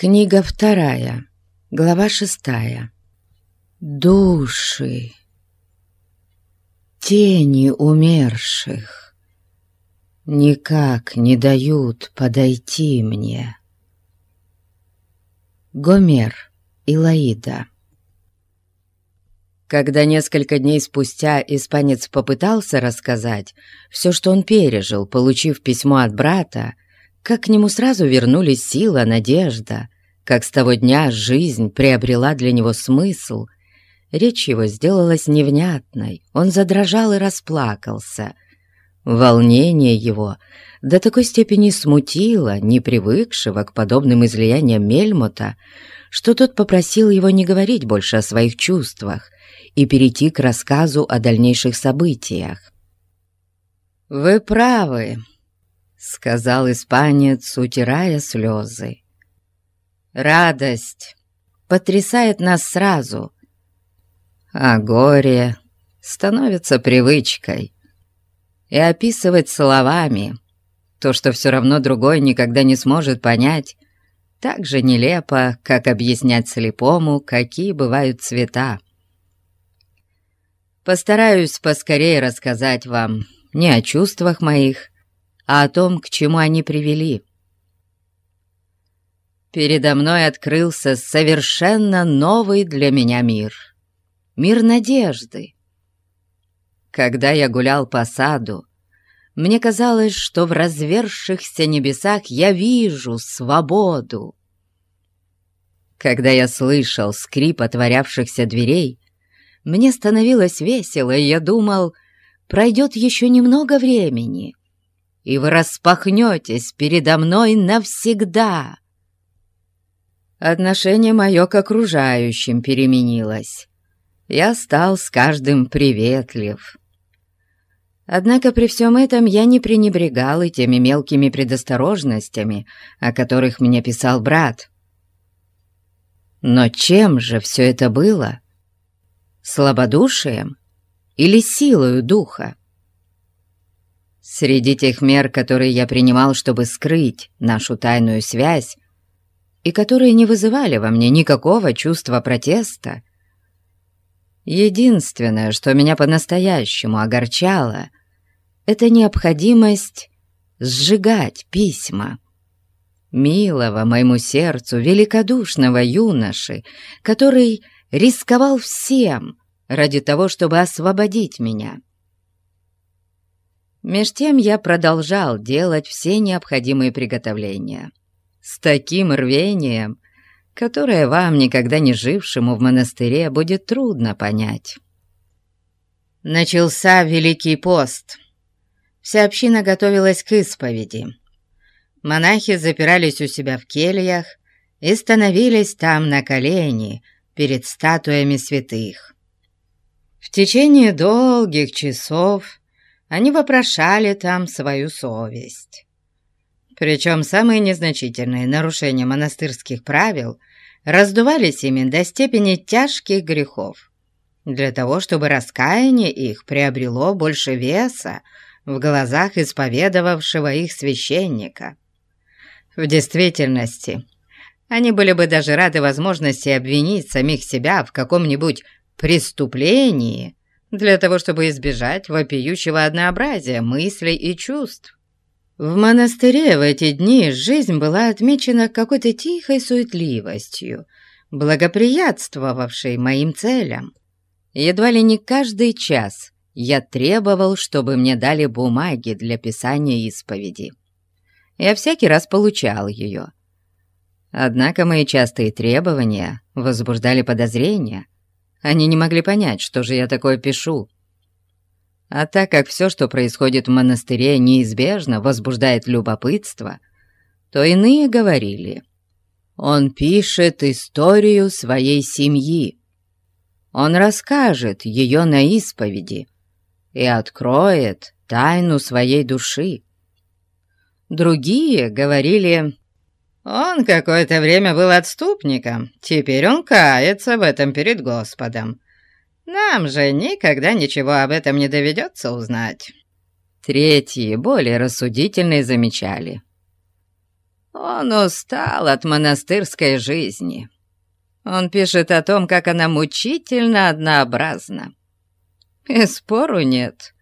Книга вторая, глава шестая. Души, тени умерших никак не дают подойти мне. Гомер, Илаида Когда несколько дней спустя испанец попытался рассказать все, что он пережил, получив письмо от брата, как к нему сразу вернулись сила, надежда, как с того дня жизнь приобрела для него смысл. Речь его сделалась невнятной, он задрожал и расплакался. Волнение его до такой степени смутило непривыкшего к подобным излияниям Мельмота, что тот попросил его не говорить больше о своих чувствах и перейти к рассказу о дальнейших событиях. «Вы правы», — сказал испанец, утирая слезы. «Радость потрясает нас сразу, а горе становится привычкой. И описывать словами то, что все равно другой никогда не сможет понять, так же нелепо, как объяснять слепому, какие бывают цвета. Постараюсь поскорее рассказать вам не о чувствах моих, а о том, к чему они привели. Передо мной открылся совершенно новый для меня мир. Мир надежды. Когда я гулял по саду, мне казалось, что в развершихся небесах я вижу свободу. Когда я слышал скрип отворявшихся дверей, мне становилось весело, и я думал, пройдет еще немного времени, и вы распахнетесь передо мной навсегда. Отношение мое к окружающим переменилось. Я стал с каждым приветлив. Однако при всем этом я не пренебрегал и теми мелкими предосторожностями, о которых мне писал брат. Но чем же все это было? Слабодушием или силою духа? Среди тех мер, которые я принимал, чтобы скрыть нашу тайную связь, и которые не вызывали во мне никакого чувства протеста, единственное, что меня по-настоящему огорчало, это необходимость сжигать письма. Милого моему сердцу великодушного юноши, который рисковал всем ради того, чтобы освободить меня. Меж тем я продолжал делать все необходимые приготовления. С таким рвением, которое вам, никогда не жившему в монастыре, будет трудно понять. Начался Великий пост. Вся община готовилась к исповеди. Монахи запирались у себя в кельях и становились там на колени перед статуями святых. В течение долгих часов они вопрошали там свою совесть. Причем самые незначительные нарушения монастырских правил раздувались ими до степени тяжких грехов, для того, чтобы раскаяние их приобрело больше веса в глазах исповедовавшего их священника. В действительности, они были бы даже рады возможности обвинить самих себя в каком-нибудь преступлении, для того, чтобы избежать вопиющего однообразия мыслей и чувств. В монастыре в эти дни жизнь была отмечена какой-то тихой суетливостью, благоприятствовавшей моим целям. Едва ли не каждый час я требовал, чтобы мне дали бумаги для писания исповеди. Я всякий раз получал ее. Однако мои частые требования возбуждали подозрения — они не могли понять, что же я такое пишу. А так как все, что происходит в монастыре, неизбежно возбуждает любопытство, то иные говорили, он пишет историю своей семьи. Он расскажет ее на исповеди и откроет тайну своей души. Другие говорили, он какое-то время был отступником, теперь он кается в этом перед Господом. Нам же никогда ничего об этом не доведется узнать». Третьи, более рассудительные, замечали. Он устал от монастырской жизни. Он пишет о том, как она мучительно однообразна. И спору нет,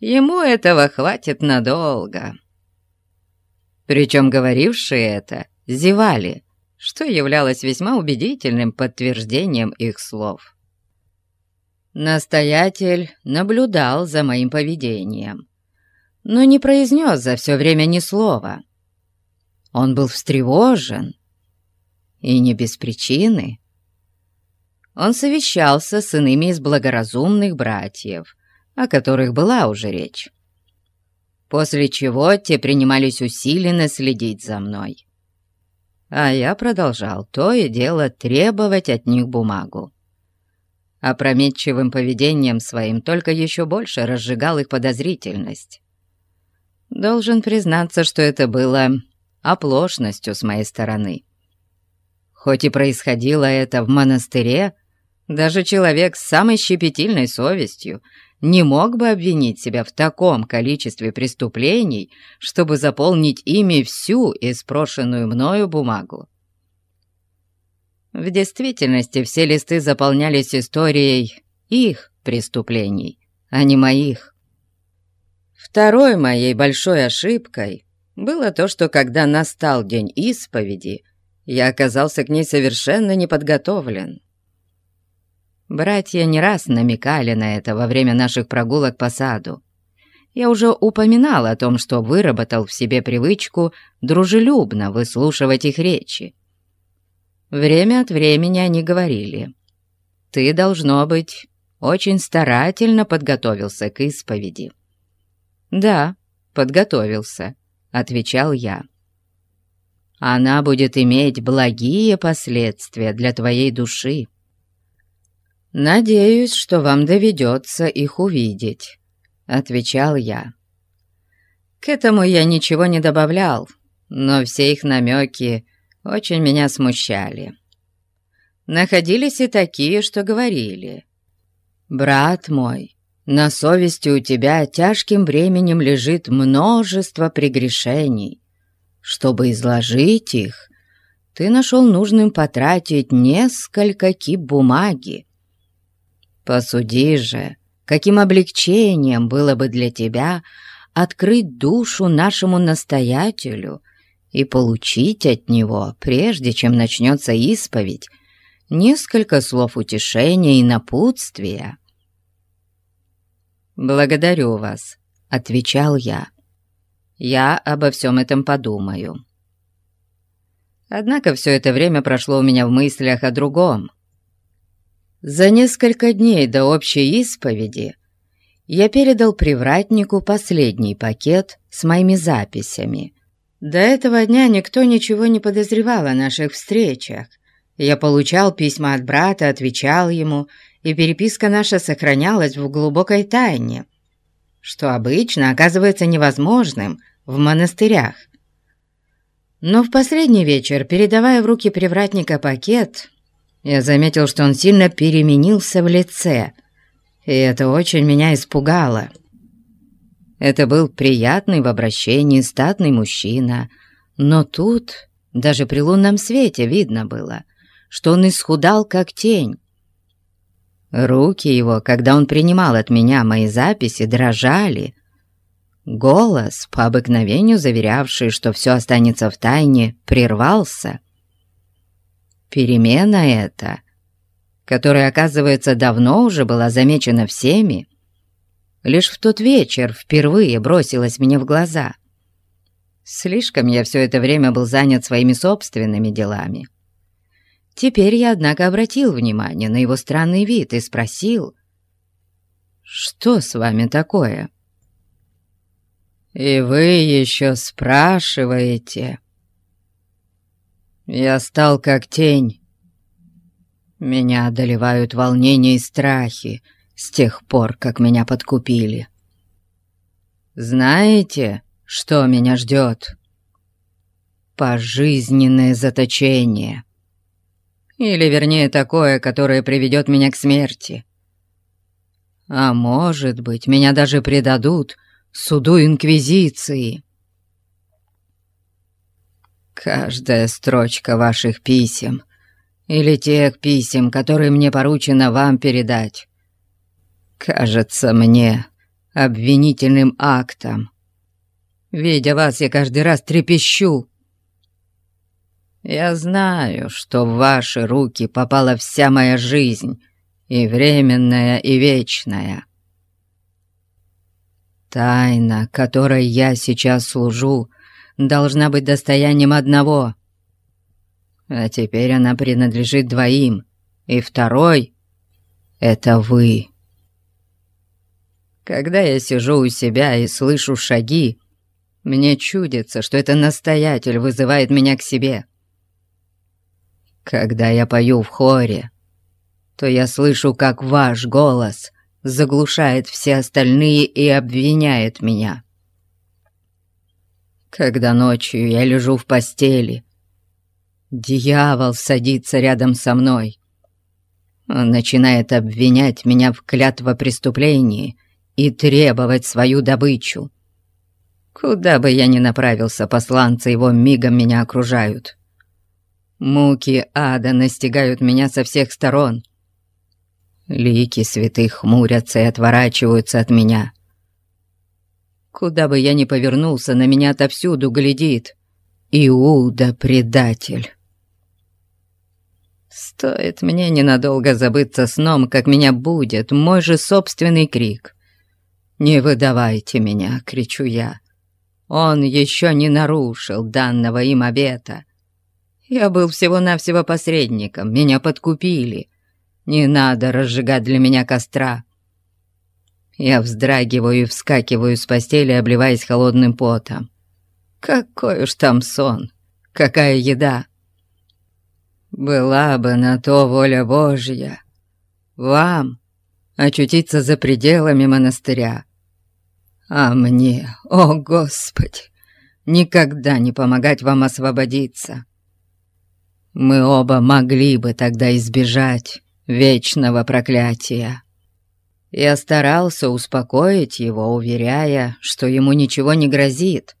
ему этого хватит надолго. Причем говорившие это зевали, что являлось весьма убедительным подтверждением их слов. Настоятель наблюдал за моим поведением, но не произнес за все время ни слова. Он был встревожен, и не без причины. Он совещался с иными из благоразумных братьев, о которых была уже речь, после чего те принимались усиленно следить за мной. А я продолжал то и дело требовать от них бумагу опрометчивым поведением своим только еще больше разжигал их подозрительность. Должен признаться, что это было оплошностью с моей стороны. Хоть и происходило это в монастыре, даже человек с самой щепетильной совестью не мог бы обвинить себя в таком количестве преступлений, чтобы заполнить ими всю испрошенную мною бумагу. В действительности все листы заполнялись историей их преступлений, а не моих. Второй моей большой ошибкой было то, что когда настал день исповеди, я оказался к ней совершенно неподготовлен. Братья не раз намекали на это во время наших прогулок по саду. Я уже упоминал о том, что выработал в себе привычку дружелюбно выслушивать их речи. Время от времени они говорили, «Ты, должно быть, очень старательно подготовился к исповеди». «Да, подготовился», — отвечал я. «Она будет иметь благие последствия для твоей души». «Надеюсь, что вам доведется их увидеть», — отвечал я. К этому я ничего не добавлял, но все их намеки очень меня смущали. Находились и такие, что говорили. «Брат мой, на совести у тебя тяжким бременем лежит множество прегрешений. Чтобы изложить их, ты нашел нужным потратить несколько кип бумаги. Посуди же, каким облегчением было бы для тебя открыть душу нашему настоятелю — и получить от него, прежде чем начнется исповедь, несколько слов утешения и напутствия. «Благодарю вас», — отвечал я. «Я обо всем этом подумаю». Однако все это время прошло у меня в мыслях о другом. За несколько дней до общей исповеди я передал привратнику последний пакет с моими записями — до этого дня никто ничего не подозревал о наших встречах. Я получал письма от брата, отвечал ему, и переписка наша сохранялась в глубокой тайне, что обычно оказывается невозможным в монастырях. Но в последний вечер, передавая в руки привратника пакет, я заметил, что он сильно переменился в лице, и это очень меня испугало. Это был приятный в обращении статный мужчина, но тут даже при лунном свете видно было, что он исхудал как тень. Руки его, когда он принимал от меня мои записи, дрожали. Голос, по обыкновению заверявший, что все останется в тайне, прервался. Перемена эта, которая, оказывается, давно уже была замечена всеми, лишь в тот вечер впервые бросилась мне в глаза. Слишком я все это время был занят своими собственными делами. Теперь я, однако, обратил внимание на его странный вид и спросил, «Что с вами такое?» «И вы еще спрашиваете?» «Я стал как тень. Меня одолевают волнения и страхи, с тех пор, как меня подкупили. Знаете, что меня ждет? Пожизненное заточение. Или, вернее, такое, которое приведет меня к смерти. А может быть, меня даже предадут суду Инквизиции. Каждая строчка ваших писем или тех писем, которые мне поручено вам передать, кажется мне обвинительным актом. Видя вас, я каждый раз трепещу. Я знаю, что в ваши руки попала вся моя жизнь, и временная, и вечная. Тайна, которой я сейчас служу, должна быть достоянием одного. А теперь она принадлежит двоим, и второй — это вы. Когда я сижу у себя и слышу шаги, мне чудится, что это настоятель вызывает меня к себе. Когда я пою в хоре, то я слышу, как ваш голос заглушает все остальные и обвиняет меня. Когда ночью я лежу в постели, дьявол садится рядом со мной. Он начинает обвинять меня в клятвопреступлении и требовать свою добычу. Куда бы я ни направился, посланцы его мигом меня окружают. Муки ада настигают меня со всех сторон — Лики святых хмурятся и отворачиваются от меня. Куда бы я ни повернулся, на меня отовсюду глядит Иуда, предатель. Стоит мне ненадолго забыться сном, как меня будет мой же собственный крик. «Не выдавайте меня!» — кричу я. Он еще не нарушил данного им обета. Я был всего-навсего посредником, меня подкупили, не надо разжигать для меня костра. Я вздрагиваю и вскакиваю с постели, обливаясь холодным потом. Какой уж там сон, какая еда. Была бы на то воля Божья. Вам очутиться за пределами монастыря. А мне, о Господи, никогда не помогать вам освободиться. Мы оба могли бы тогда избежать вечного проклятия. Я старался успокоить его, уверяя, что ему ничего не грозит.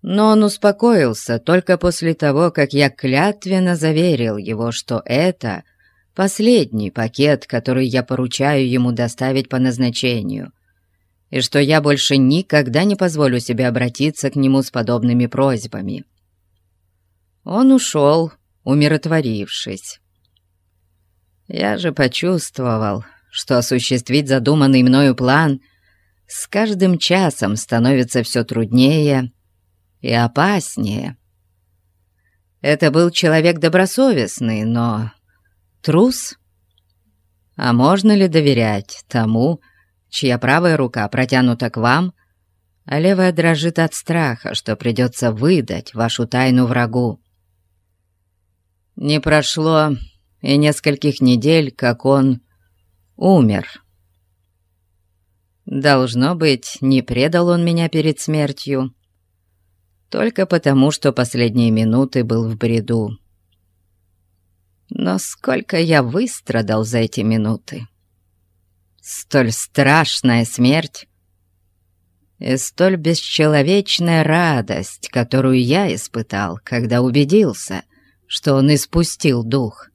Но он успокоился только после того, как я клятвенно заверил его, что это последний пакет, который я поручаю ему доставить по назначению, и что я больше никогда не позволю себе обратиться к нему с подобными просьбами. Он ушел, умиротворившись. Я же почувствовал, что осуществить задуманный мною план с каждым часом становится все труднее и опаснее. Это был человек добросовестный, но трус. А можно ли доверять тому, чья правая рука протянута к вам, а левая дрожит от страха, что придется выдать вашу тайну врагу? Не прошло и нескольких недель, как он умер. Должно быть, не предал он меня перед смертью, только потому, что последние минуты был в бреду. Но сколько я выстрадал за эти минуты! Столь страшная смерть и столь бесчеловечная радость, которую я испытал, когда убедился, что он испустил дух.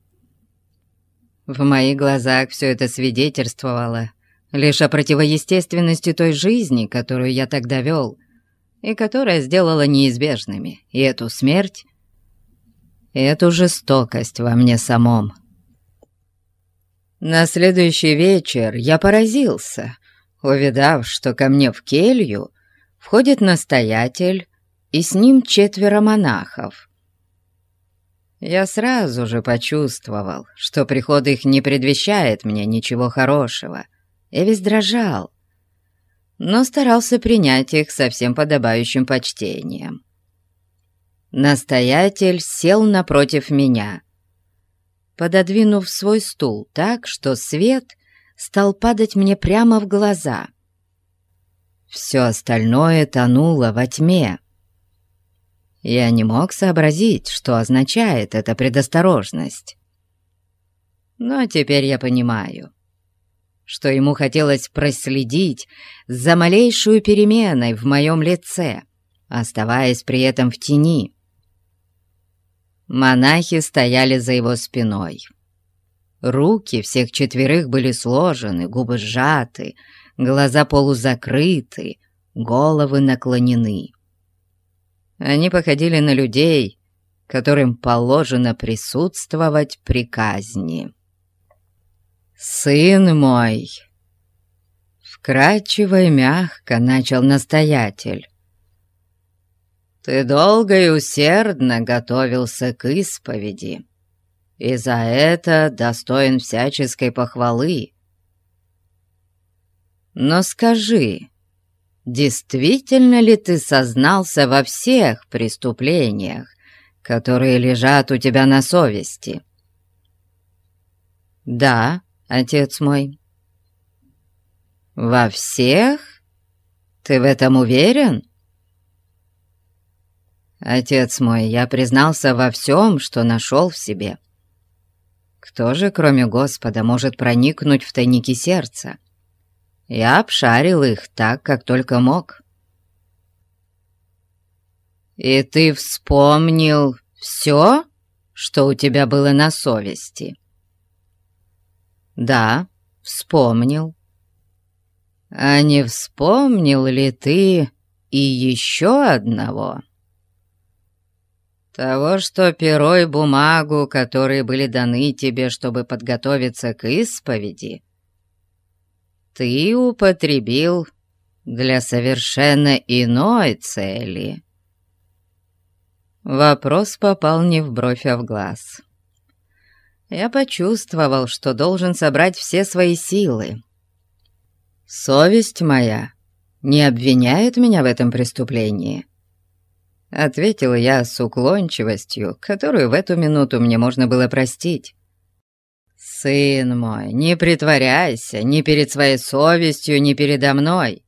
В моих глазах все это свидетельствовало лишь о противоестественности той жизни, которую я тогда вел, и которая сделала неизбежными и эту смерть, и эту жестокость во мне самом. На следующий вечер я поразился, увидав, что ко мне в келью входит настоятель и с ним четверо монахов — я сразу же почувствовал, что приход их не предвещает мне ничего хорошего, и весь дрожал, но старался принять их со всем подобающим почтением. Настоятель сел напротив меня, пододвинув свой стул так, что свет стал падать мне прямо в глаза. Все остальное тонуло во тьме. Я не мог сообразить, что означает эта предосторожность. Но теперь я понимаю, что ему хотелось проследить за малейшую переменой в моем лице, оставаясь при этом в тени. Монахи стояли за его спиной. Руки всех четверых были сложены, губы сжаты, глаза полузакрыты, головы наклонены. Они походили на людей, которым положено присутствовать при казни. «Сын мой!» Вкрадчиво и мягко начал настоятель. «Ты долго и усердно готовился к исповеди, и за это достоин всяческой похвалы. Но скажи, действительно ли ты сознался во всех преступлениях, которые лежат у тебя на совести?» «Да, отец мой». «Во всех? Ты в этом уверен?» «Отец мой, я признался во всем, что нашел в себе. Кто же, кроме Господа, может проникнуть в тайники сердца? Я обшарил их так, как только мог». «И ты вспомнил все, что у тебя было на совести?» «Да, вспомнил». А не вспомнил ли ты и еще одного? Того, что перо и бумагу, которые были даны тебе, чтобы подготовиться к исповеди, ты употребил для совершенно иной цели. Вопрос попал не в бровь, а в глаз. Я почувствовал, что должен собрать все свои силы, «Совесть моя не обвиняет меня в этом преступлении», — ответил я с уклончивостью, которую в эту минуту мне можно было простить. «Сын мой, не притворяйся ни перед своей совестью, ни передо мной.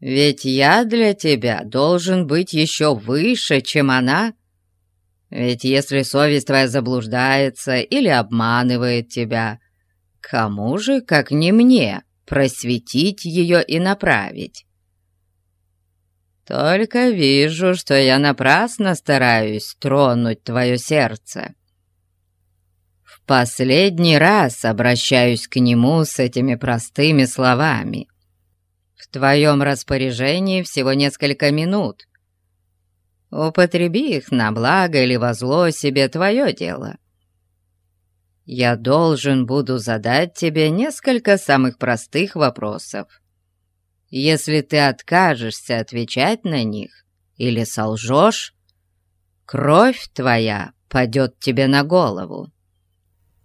Ведь я для тебя должен быть еще выше, чем она. Ведь если совесть твоя заблуждается или обманывает тебя, кому же, как не мне?» просветить ее и направить. Только вижу, что я напрасно стараюсь тронуть твое сердце. Последний раз обращаюсь к нему с этими простыми словами. В твоем распоряжении всего несколько минут. Употреби их на благо или во зло себе твое дело я должен буду задать тебе несколько самых простых вопросов. Если ты откажешься отвечать на них или солжешь, кровь твоя падет тебе на голову.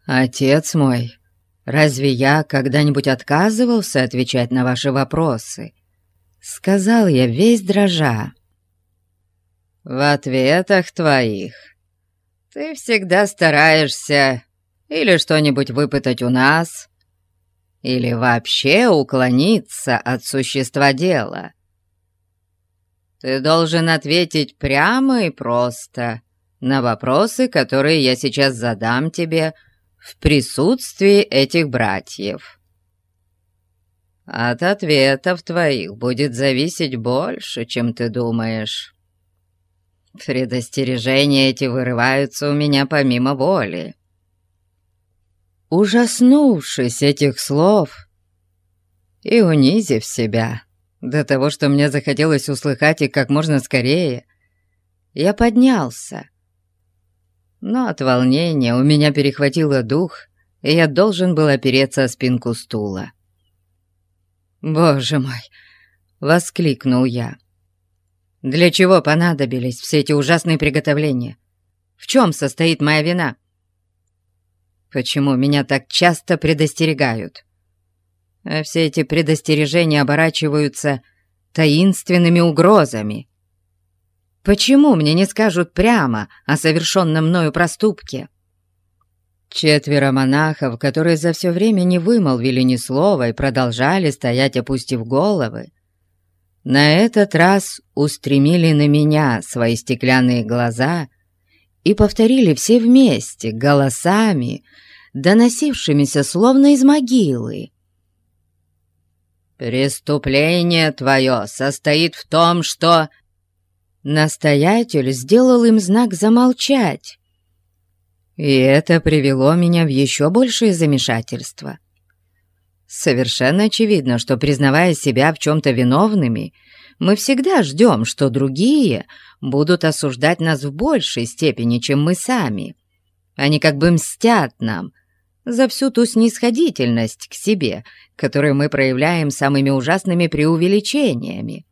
Отец мой, разве я когда-нибудь отказывался отвечать на ваши вопросы? Сказал я весь дрожа. В ответах твоих ты всегда стараешься или что-нибудь выпытать у нас, или вообще уклониться от существа дела. Ты должен ответить прямо и просто на вопросы, которые я сейчас задам тебе в присутствии этих братьев. От ответов твоих будет зависеть больше, чем ты думаешь. Предостережения эти вырываются у меня помимо воли. Ужаснувшись этих слов и унизив себя до того, что мне захотелось услыхать их как можно скорее, я поднялся. Но от волнения у меня перехватило дух, и я должен был опереться о спинку стула. «Боже мой!» — воскликнул я. «Для чего понадобились все эти ужасные приготовления? В чем состоит моя вина?» Почему меня так часто предостерегают? А все эти предостережения оборачиваются таинственными угрозами. Почему мне не скажут прямо о совершенном мною проступке? Четверо монахов, которые за все время не вымолвили ни слова и продолжали стоять, опустив головы, на этот раз устремили на меня свои стеклянные глаза и повторили все вместе, голосами, доносившимися словно из могилы. «Преступление твое состоит в том, что...» Настоятель сделал им знак замолчать. И это привело меня в еще большее замешательство. Совершенно очевидно, что, признавая себя в чем-то виновными, мы всегда ждем, что другие будут осуждать нас в большей степени, чем мы сами. Они как бы мстят нам за всю ту снисходительность к себе, которую мы проявляем самыми ужасными преувеличениями.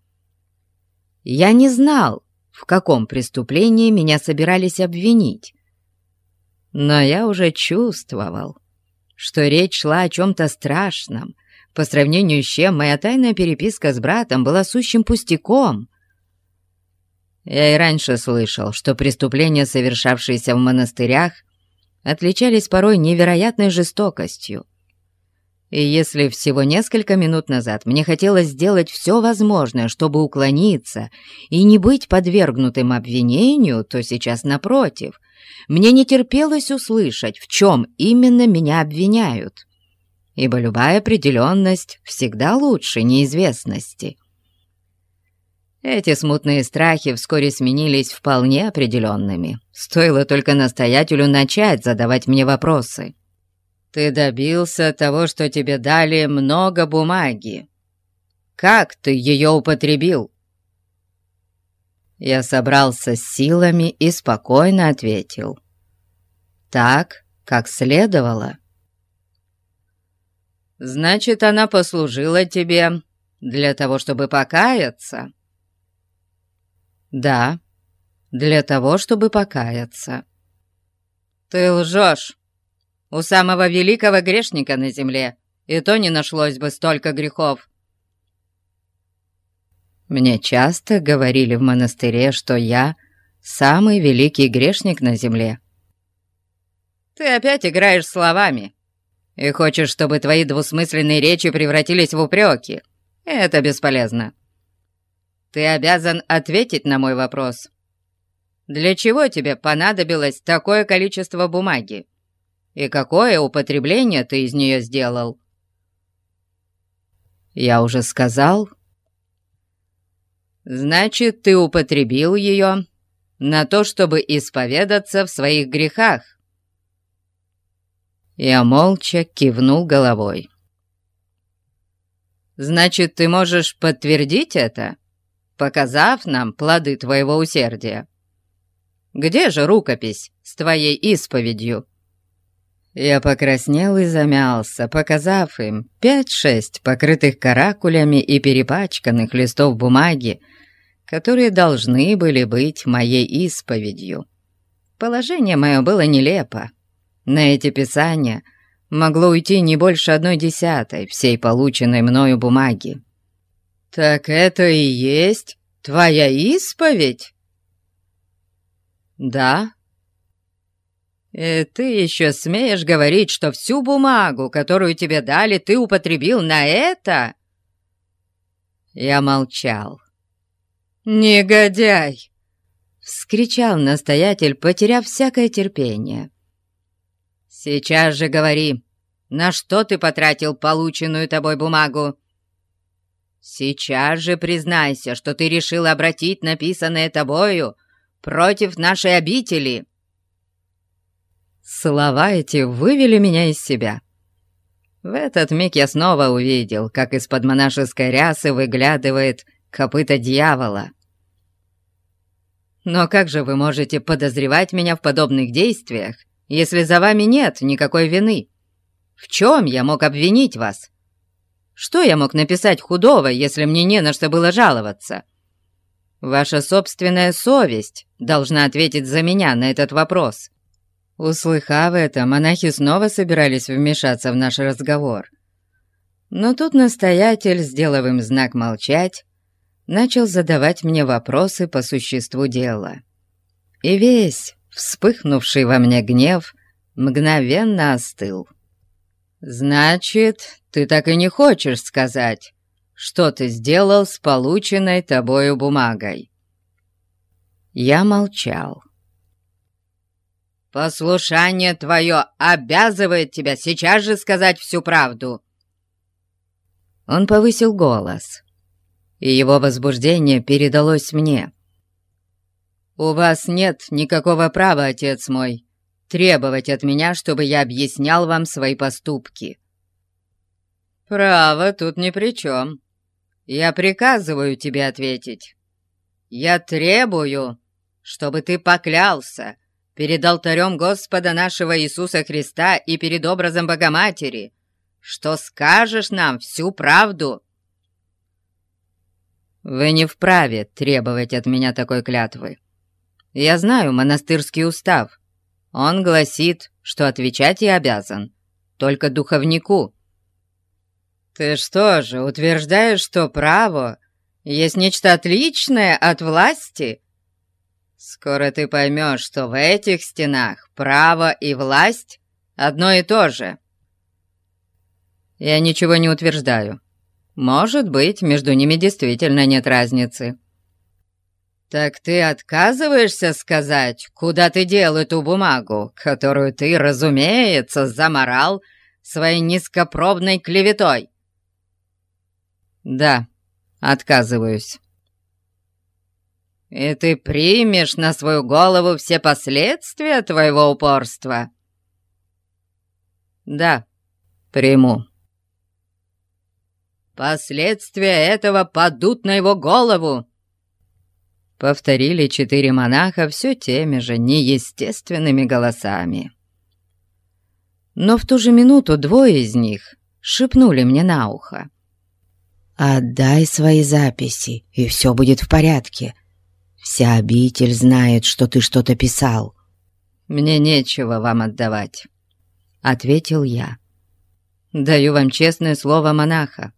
Я не знал, в каком преступлении меня собирались обвинить, но я уже чувствовал, что речь шла о чем-то страшном, по сравнению с чем моя тайная переписка с братом была сущим пустяком. Я и раньше слышал, что преступления, совершавшиеся в монастырях, отличались порой невероятной жестокостью. И если всего несколько минут назад мне хотелось сделать все возможное, чтобы уклониться и не быть подвергнутым обвинению, то сейчас, напротив, мне не терпелось услышать, в чем именно меня обвиняют ибо любая определенность всегда лучше неизвестности. Эти смутные страхи вскоре сменились вполне определенными. Стоило только настоятелю начать задавать мне вопросы. «Ты добился того, что тебе дали много бумаги. Как ты ее употребил?» Я собрался с силами и спокойно ответил. «Так, как следовало». Значит, она послужила тебе для того, чтобы покаяться?» «Да, для того, чтобы покаяться». «Ты лжешь. У самого великого грешника на земле и то не нашлось бы столько грехов». Мне часто говорили в монастыре, что я самый великий грешник на земле. «Ты опять играешь словами», и хочешь, чтобы твои двусмысленные речи превратились в упреки. Это бесполезно. Ты обязан ответить на мой вопрос. Для чего тебе понадобилось такое количество бумаги? И какое употребление ты из нее сделал? Я уже сказал. Значит, ты употребил ее на то, чтобы исповедаться в своих грехах. Я молча кивнул головой. «Значит, ты можешь подтвердить это, показав нам плоды твоего усердия? Где же рукопись с твоей исповедью?» Я покраснел и замялся, показав им пять-шесть покрытых каракулями и перепачканных листов бумаги, которые должны были быть моей исповедью. Положение мое было нелепо. На эти писания могло уйти не больше одной десятой всей полученной мною бумаги. «Так это и есть твоя исповедь?» «Да». «И ты еще смеешь говорить, что всю бумагу, которую тебе дали, ты употребил на это?» Я молчал. «Негодяй!» — вскричал настоятель, потеряв всякое терпение. «Сейчас же говори, на что ты потратил полученную тобой бумагу?» «Сейчас же признайся, что ты решил обратить написанное тобою против нашей обители!» Слова эти вывели меня из себя. В этот миг я снова увидел, как из-под монашеской рясы выглядывает копыта дьявола. «Но как же вы можете подозревать меня в подобных действиях, если за вами нет никакой вины? В чем я мог обвинить вас? Что я мог написать худого, если мне не на что было жаловаться? Ваша собственная совесть должна ответить за меня на этот вопрос». Услыхав это, монахи снова собирались вмешаться в наш разговор. Но тут настоятель, сделав им знак молчать, начал задавать мне вопросы по существу дела. И весь вспыхнувший во мне гнев мгновенно остыл. «Значит, ты так и не хочешь сказать, что ты сделал с полученной тобою бумагой?» Я молчал. «Послушание твое обязывает тебя сейчас же сказать всю правду!» Он повысил голос, и его возбуждение передалось мне. «У вас нет никакого права, отец мой, требовать от меня, чтобы я объяснял вам свои поступки». «Право тут ни при чем. Я приказываю тебе ответить. Я требую, чтобы ты поклялся перед алтарем Господа нашего Иисуса Христа и перед образом Богоматери, что скажешь нам всю правду». «Вы не вправе требовать от меня такой клятвы. Я знаю монастырский устав. Он гласит, что отвечать я обязан только духовнику». «Ты что же, утверждаешь, что право есть нечто отличное от власти?» «Скоро ты поймешь, что в этих стенах право и власть одно и то же». «Я ничего не утверждаю. Может быть, между ними действительно нет разницы». «Так ты отказываешься сказать, куда ты дел эту бумагу, которую ты, разумеется, заморал своей низкопробной клеветой?» «Да, отказываюсь». «И ты примешь на свою голову все последствия твоего упорства?» «Да, приму». «Последствия этого падут на его голову!» Повторили четыре монаха все теми же неестественными голосами. Но в ту же минуту двое из них шепнули мне на ухо. «Отдай свои записи, и все будет в порядке. Вся обитель знает, что ты что-то писал». «Мне нечего вам отдавать», — ответил я. «Даю вам честное слово монаха.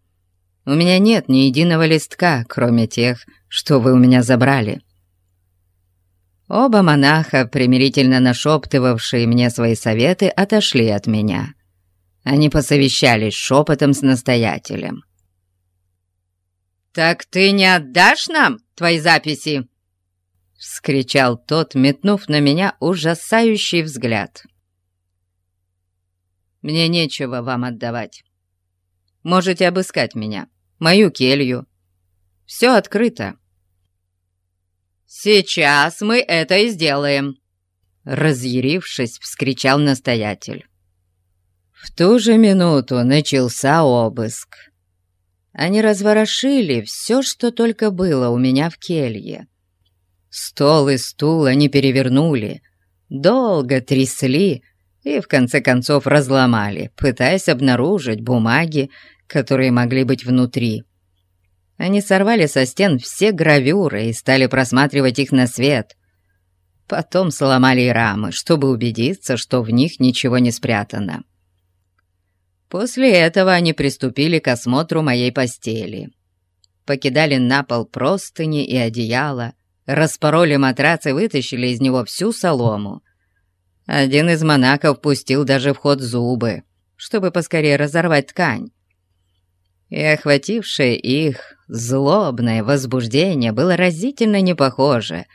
У меня нет ни единого листка, кроме тех, что вы у меня забрали». Оба монаха, примирительно нашептывавшие мне свои советы, отошли от меня. Они посовещались шепотом с настоятелем. «Так ты не отдашь нам твои записи?» — вскричал тот, метнув на меня ужасающий взгляд. «Мне нечего вам отдавать. Можете обыскать меня, мою келью. Все открыто». «Сейчас мы это и сделаем!» Разъярившись, вскричал настоятель. В ту же минуту начался обыск. Они разворошили все, что только было у меня в келье. Стол и стул они перевернули, долго трясли и в конце концов разломали, пытаясь обнаружить бумаги, которые могли быть внутри. Они сорвали со стен все гравюры и стали просматривать их на свет. Потом сломали рамы, чтобы убедиться, что в них ничего не спрятано. После этого они приступили к осмотру моей постели. Покидали на пол простыни и одеяло, распороли матрац и вытащили из него всю солому. Один из монахов пустил даже в ход зубы, чтобы поскорее разорвать ткань. И охватившее их злобное возбуждение было разительно не похоже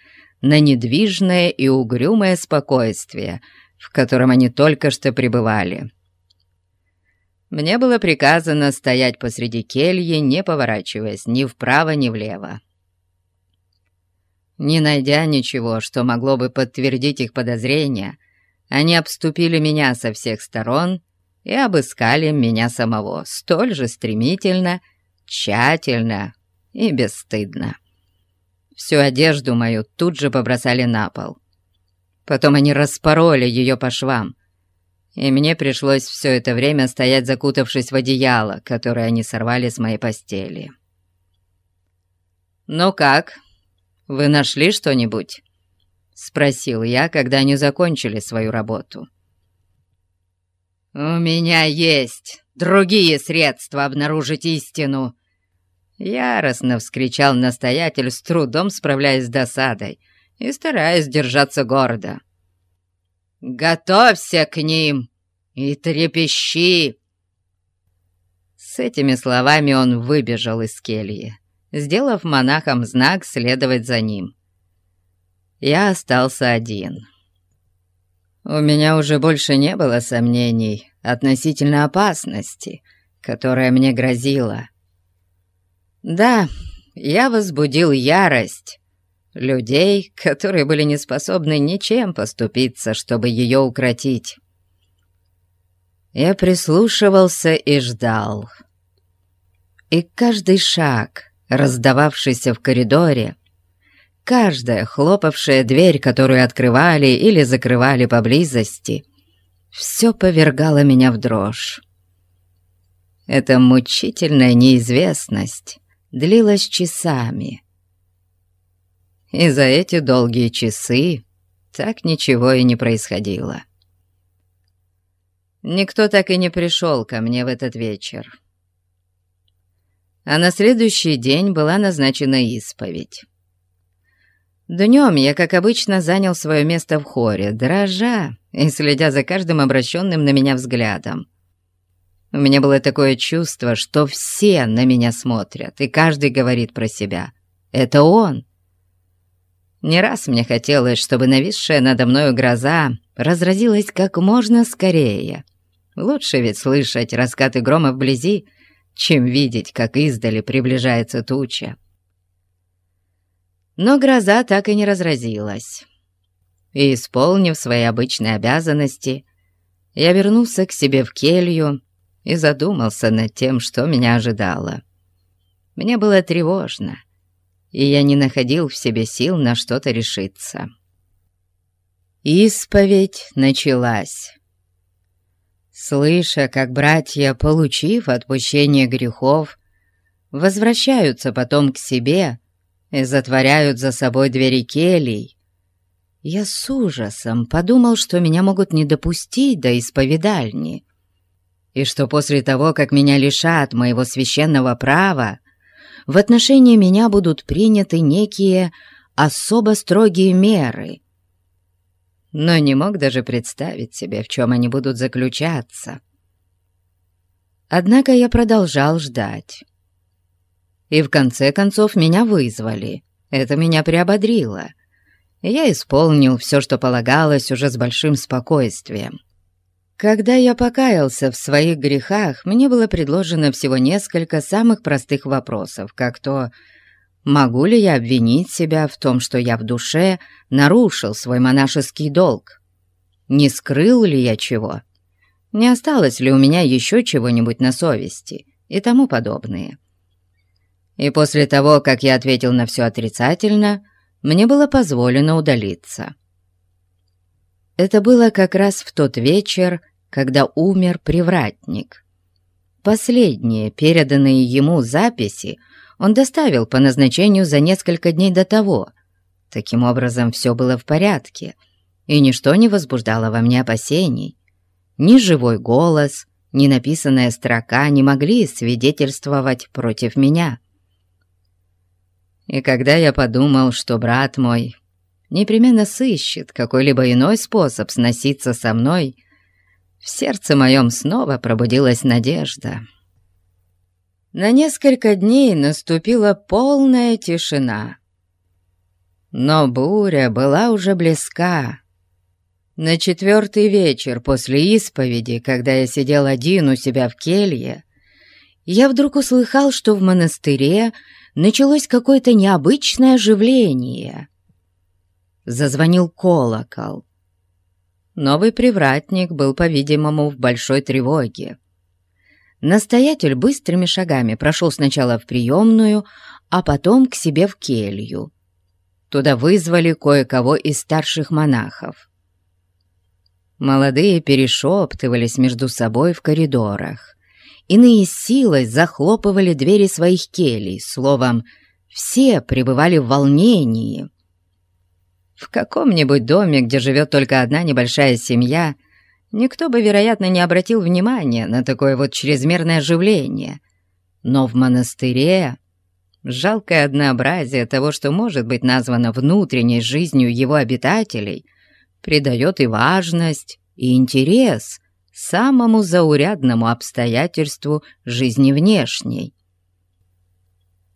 на недвижное и угрюмое спокойствие, в котором они только что пребывали. Мне было приказано стоять посреди кельи, не поворачиваясь ни вправо, ни влево. Не найдя ничего, что могло бы подтвердить их подозрения, они обступили меня со всех сторон и обыскали меня самого столь же стремительно, тщательно и бесстыдно. Всю одежду мою тут же побросали на пол. Потом они распороли ее по швам, и мне пришлось все это время стоять, закутавшись в одеяло, которое они сорвали с моей постели. «Ну как, вы нашли что-нибудь?» — спросил я, когда они закончили свою работу. «У меня есть другие средства обнаружить истину!» Яростно вскричал настоятель, с трудом справляясь с досадой и стараясь держаться гордо. Готовься к ним и трепещи!» С этими словами он выбежал из кельи, сделав монахам знак следовать за ним. Я остался один. У меня уже больше не было сомнений относительно опасности, которая мне грозила. Да, я возбудил ярость, людей, которые были не способны ничем поступиться, чтобы ее укротить. Я прислушивался и ждал. И каждый шаг, раздававшийся в коридоре, каждая хлопавшая дверь, которую открывали или закрывали поблизости, все повергало меня в дрожь. Эта мучительная неизвестность длилась часами. И за эти долгие часы так ничего и не происходило. Никто так и не пришел ко мне в этот вечер. А на следующий день была назначена исповедь. Днем я, как обычно, занял свое место в хоре, дрожа и следя за каждым обращенным на меня взглядом. У меня было такое чувство, что все на меня смотрят, и каждый говорит про себя. «Это он!» Не раз мне хотелось, чтобы нависшая надо мною гроза разразилась как можно скорее — Лучше ведь слышать раскаты грома вблизи, чем видеть, как издали приближается туча. Но гроза так и не разразилась. И, исполнив свои обычные обязанности, я вернулся к себе в келью и задумался над тем, что меня ожидало. Мне было тревожно, и я не находил в себе сил на что-то решиться. Исповедь началась. Слыша, как братья, получив отпущение грехов, возвращаются потом к себе и затворяют за собой двери келий, я с ужасом подумал, что меня могут не допустить до исповедальни, и что после того, как меня лишат моего священного права, в отношении меня будут приняты некие особо строгие меры — но не мог даже представить себе, в чем они будут заключаться. Однако я продолжал ждать. И в конце концов меня вызвали. Это меня приободрило. Я исполнил все, что полагалось, уже с большим спокойствием. Когда я покаялся в своих грехах, мне было предложено всего несколько самых простых вопросов, как то Могу ли я обвинить себя в том, что я в душе нарушил свой монашеский долг? Не скрыл ли я чего? Не осталось ли у меня еще чего-нибудь на совести и тому подобное? И после того, как я ответил на все отрицательно, мне было позволено удалиться. Это было как раз в тот вечер, когда умер привратник. Последние переданные ему записи он доставил по назначению за несколько дней до того. Таким образом, все было в порядке, и ничто не возбуждало во мне опасений. Ни живой голос, ни написанная строка не могли свидетельствовать против меня. И когда я подумал, что брат мой непременно сыщет какой-либо иной способ сноситься со мной, в сердце моем снова пробудилась надежда. На несколько дней наступила полная тишина. Но буря была уже близка. На четвертый вечер после исповеди, когда я сидел один у себя в келье, я вдруг услыхал, что в монастыре началось какое-то необычное оживление. Зазвонил колокол. Новый привратник был, по-видимому, в большой тревоге. Настоятель быстрыми шагами прошел сначала в приемную, а потом к себе в келью. Туда вызвали кое-кого из старших монахов. Молодые перешептывались между собой в коридорах. Иные силой захлопывали двери своих келей, словом, все пребывали в волнении. В каком-нибудь доме, где живет только одна небольшая семья, никто бы, вероятно, не обратил внимания на такое вот чрезмерное оживление. Но в монастыре жалкое однообразие того, что может быть названо внутренней жизнью его обитателей, придает и важность, и интерес самому заурядному обстоятельству жизни внешней.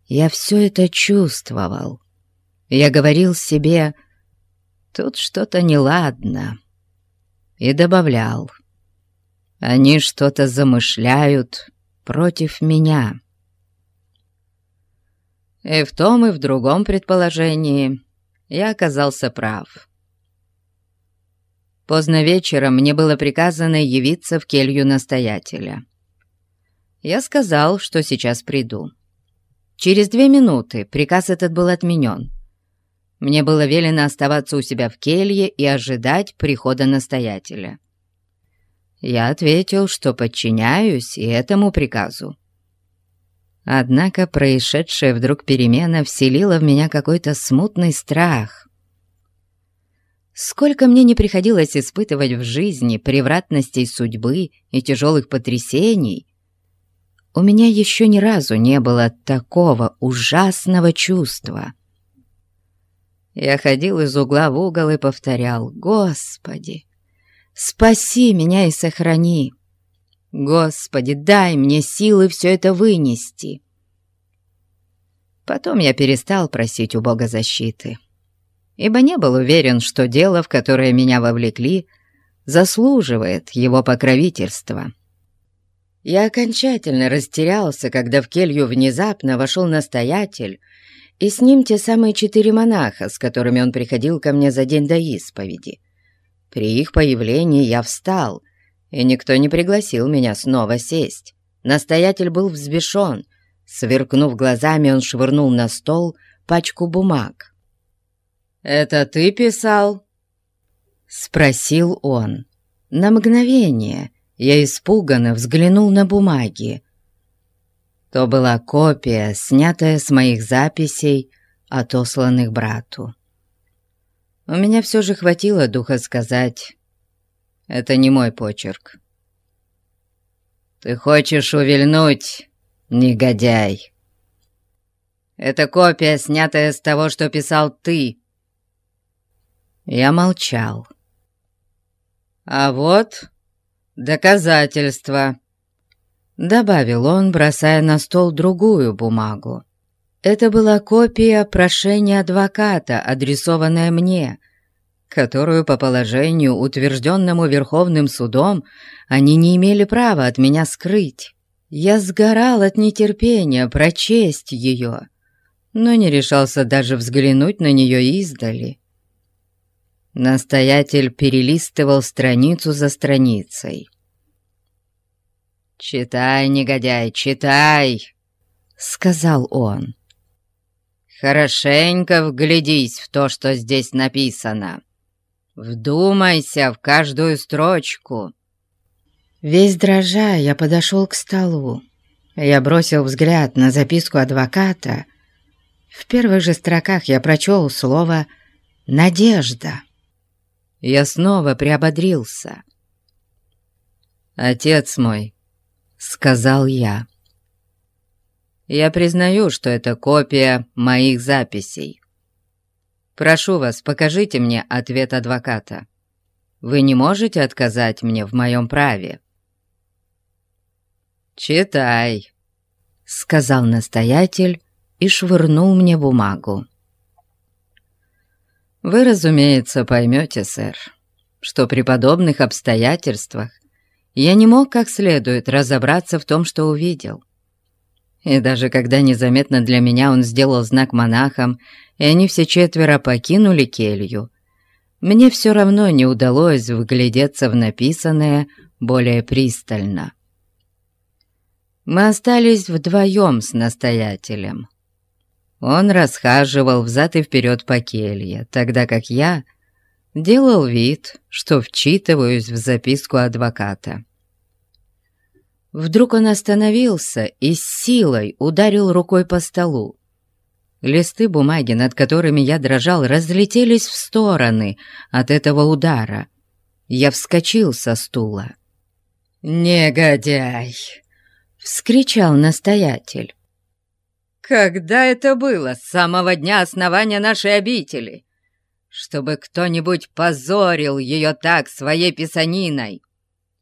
Я все это чувствовал. Я говорил себе, тут что-то неладно и добавлял. «Они что-то замышляют против меня». И в том и в другом предположении Я оказался прав. Поздно вечером мне было приказано явиться в келью настоятеля. Я сказал, что сейчас приду. Через две минуты приказ этот был отменен. Мне было велено оставаться у себя в келье и ожидать прихода настоятеля. Я ответил, что подчиняюсь и этому приказу. Однако происшедшая вдруг перемена вселила в меня какой-то смутный страх. Сколько мне не приходилось испытывать в жизни превратностей судьбы и тяжелых потрясений, у меня еще ни разу не было такого ужасного чувства. Я ходил из угла в угол и повторял «Господи, спаси меня и сохрани! Господи, дай мне силы все это вынести!» Потом я перестал просить у Бога защиты ибо не был уверен, что дело, в которое меня вовлекли, заслуживает его покровительства. Я окончательно растерялся, когда в келью внезапно вошел настоятель, и с ним те самые четыре монаха, с которыми он приходил ко мне за день до исповеди. При их появлении я встал, и никто не пригласил меня снова сесть. Настоятель был взбешен. Сверкнув глазами, он швырнул на стол пачку бумаг. «Это ты писал?» Спросил он. На мгновение я испуганно взглянул на бумаги. То была копия, снятая с моих записей, отосланных брату. У меня все же хватило духа сказать, это не мой почерк. «Ты хочешь увильнуть, негодяй?» «Это копия, снятая с того, что писал ты», я молчал. «А вот доказательства», — добавил он, бросая на стол другую бумагу. Это была копия прошения адвоката, адресованная мне, которую по положению, утвержденному Верховным судом, они не имели права от меня скрыть. Я сгорал от нетерпения прочесть ее, но не решался даже взглянуть на нее издали. Настоятель перелистывал страницу за страницей. «Читай, негодяй, читай!» — сказал он. «Хорошенько вглядись в то, что здесь написано. Вдумайся в каждую строчку». Весь дрожа я подошел к столу. Я бросил взгляд на записку адвоката. В первых же строках я прочел слово «надежда» я снова приободрился. «Отец мой», — сказал я, — «я признаю, что это копия моих записей. Прошу вас, покажите мне ответ адвоката. Вы не можете отказать мне в моем праве». «Читай», — сказал настоятель и швырнул мне бумагу. Вы, разумеется, поймете, сэр, что при подобных обстоятельствах я не мог как следует разобраться в том, что увидел. И даже когда незаметно для меня он сделал знак монахам, и они все четверо покинули келью, мне все равно не удалось вглядеться в написанное более пристально. Мы остались вдвоем с настоятелем. Он расхаживал взад и вперед по келье, тогда как я делал вид, что вчитываюсь в записку адвоката. Вдруг он остановился и с силой ударил рукой по столу. Листы бумаги, над которыми я дрожал, разлетелись в стороны от этого удара. Я вскочил со стула. «Негодяй!» — вскричал настоятель. Когда это было, с самого дня основания нашей обители? Чтобы кто-нибудь позорил ее так своей писаниной.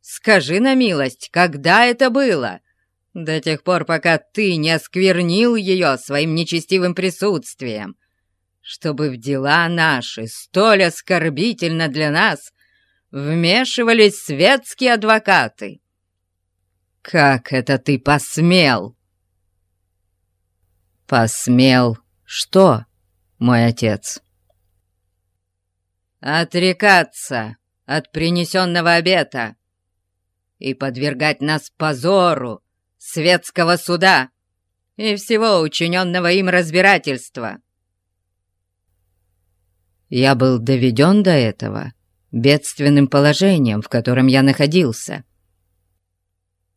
Скажи на милость, когда это было? До тех пор, пока ты не осквернил ее своим нечестивым присутствием. Чтобы в дела наши, столь оскорбительно для нас, вмешивались светские адвокаты. Как это ты посмел?» «Посмел что, мой отец?» Отрекаться от принесенного обета и подвергать нас позору светского суда и всего учиненного им разбирательства. Я был доведен до этого бедственным положением, в котором я находился.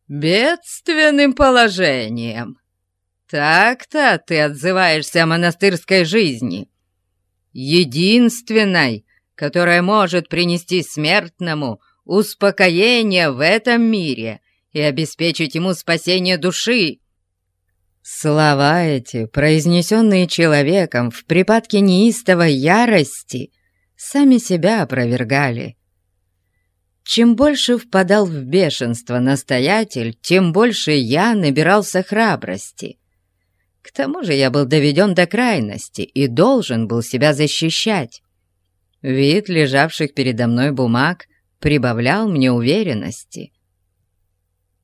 «Бедственным положением? Так-то ты отзываешься о монастырской жизни, единственной, которая может принести смертному успокоение в этом мире и обеспечить ему спасение души. Слова эти, произнесенные человеком в припадке неистовой ярости, сами себя опровергали. Чем больше впадал в бешенство настоятель, тем больше я набирался храбрости. К тому же я был доведен до крайности и должен был себя защищать. Вид лежавших передо мной бумаг прибавлял мне уверенности.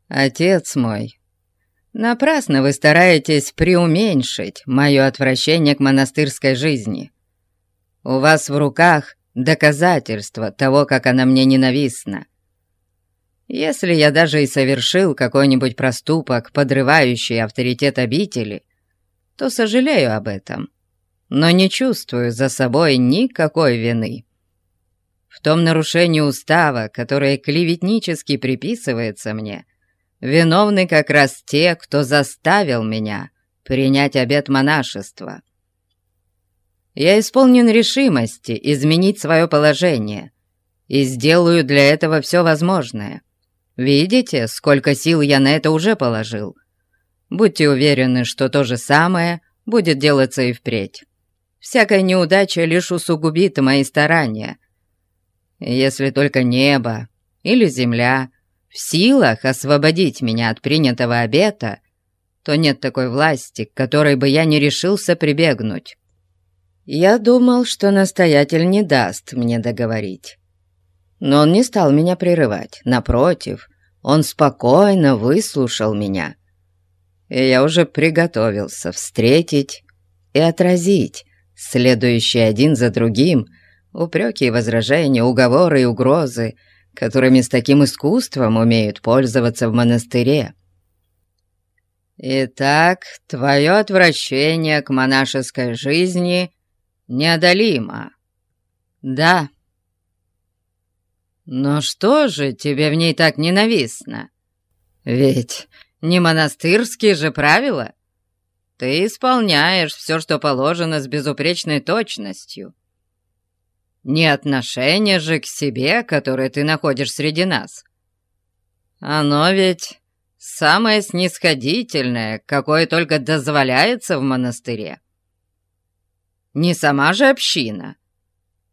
«Отец мой, напрасно вы стараетесь преуменьшить мое отвращение к монастырской жизни. У вас в руках доказательство того, как она мне ненавистна. Если я даже и совершил какой-нибудь проступок, подрывающий авторитет обители, то сожалею об этом, но не чувствую за собой никакой вины». В том нарушении устава, которое клеветнически приписывается мне, виновны как раз те, кто заставил меня принять обет монашества. Я исполнен решимости изменить свое положение и сделаю для этого все возможное. Видите, сколько сил я на это уже положил? Будьте уверены, что то же самое будет делаться и впредь. Всякая неудача лишь усугубит мои старания — если только небо или земля в силах освободить меня от принятого обета, то нет такой власти, к которой бы я не решился прибегнуть. Я думал, что настоятель не даст мне договорить. Но он не стал меня прерывать. Напротив, он спокойно выслушал меня. И я уже приготовился встретить и отразить следующие один за другим – упреки и возражения, уговоры и угрозы, которыми с таким искусством умеют пользоваться в монастыре. Итак, твое отвращение к монашеской жизни неодолимо. Да. Но что же тебе в ней так ненавистно? Ведь не монастырские же правила. Ты исполняешь все, что положено с безупречной точностью. Не отношение же к себе, которое ты находишь среди нас. Оно ведь самое снисходительное, какое только дозволяется в монастыре. Не сама же община.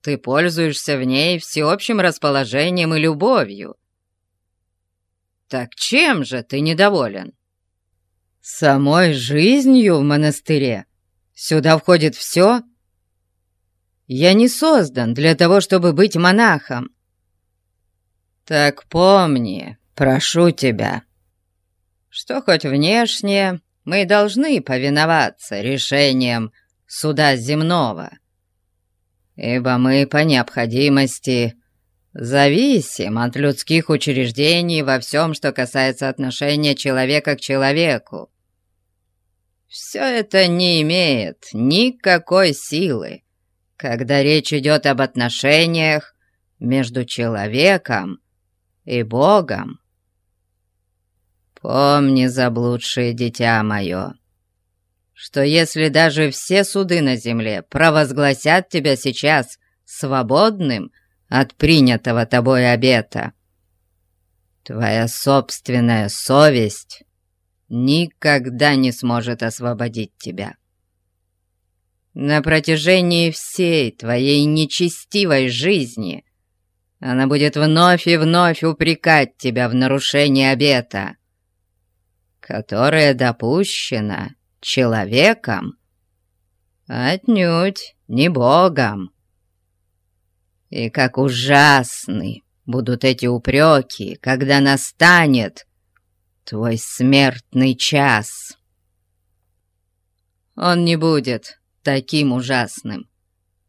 Ты пользуешься в ней всеобщим расположением и любовью. Так чем же ты недоволен? Самой жизнью в монастыре. Сюда входит все — я не создан для того, чтобы быть монахом. Так помни, прошу тебя, что хоть внешне мы должны повиноваться решениям суда земного, ибо мы по необходимости зависим от людских учреждений во всем, что касается отношения человека к человеку. Все это не имеет никакой силы, когда речь идет об отношениях между человеком и Богом. Помни, заблудшее дитя мое, что если даже все суды на земле провозгласят тебя сейчас свободным от принятого тобой обета, твоя собственная совесть никогда не сможет освободить тебя. На протяжении всей твоей нечестивой жизни она будет вновь и вновь упрекать тебя в нарушении обета, которое допущено человеком, отнюдь не Богом. И как ужасны будут эти упреки, когда настанет твой смертный час. Он не будет таким ужасным,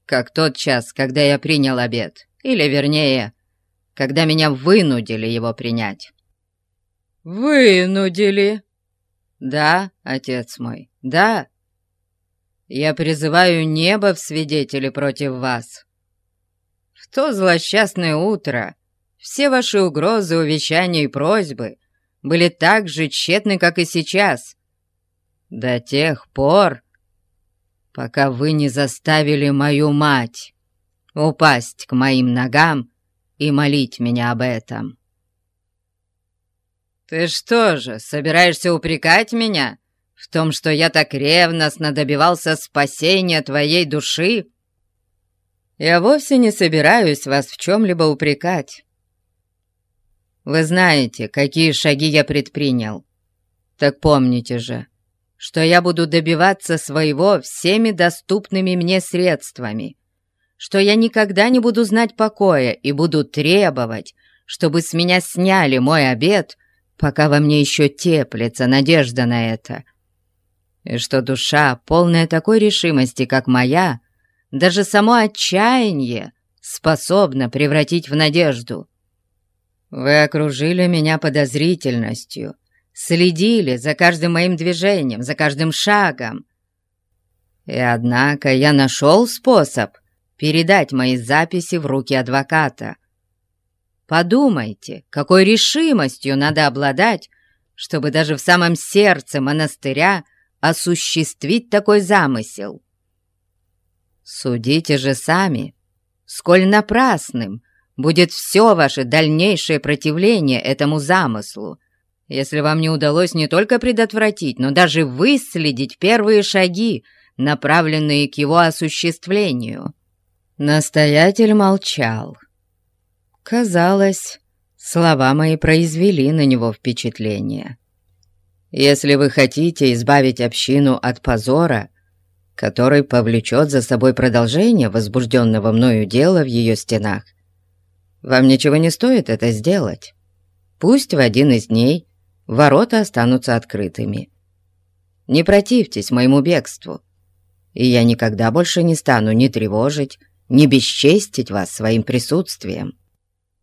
как тот час, когда я принял обед, или, вернее, когда меня вынудили его принять». «Вынудили?» «Да, отец мой, да. Я призываю небо в свидетели против вас. В то злосчастное утро все ваши угрозы, увещания и просьбы были так же тщетны, как и сейчас. До тех пор, пока вы не заставили мою мать упасть к моим ногам и молить меня об этом. «Ты что же, собираешься упрекать меня в том, что я так ревностно добивался спасения твоей души?» «Я вовсе не собираюсь вас в чем-либо упрекать. Вы знаете, какие шаги я предпринял. Так помните же, что я буду добиваться своего всеми доступными мне средствами, что я никогда не буду знать покоя и буду требовать, чтобы с меня сняли мой обед, пока во мне еще теплится надежда на это. И что душа, полная такой решимости, как моя, даже само отчаяние способна превратить в надежду. Вы окружили меня подозрительностью, следили за каждым моим движением, за каждым шагом. И однако я нашел способ передать мои записи в руки адвоката. Подумайте, какой решимостью надо обладать, чтобы даже в самом сердце монастыря осуществить такой замысел. Судите же сами, сколь напрасным будет все ваше дальнейшее противление этому замыслу, если вам не удалось не только предотвратить, но даже выследить первые шаги, направленные к его осуществлению. Настоятель молчал. Казалось, слова мои произвели на него впечатление. Если вы хотите избавить общину от позора, который повлечет за собой продолжение возбужденного мною дела в ее стенах, вам ничего не стоит это сделать. Пусть в один из дней ворота останутся открытыми. Не противьтесь моему бегству, и я никогда больше не стану ни тревожить, ни бесчестить вас своим присутствием».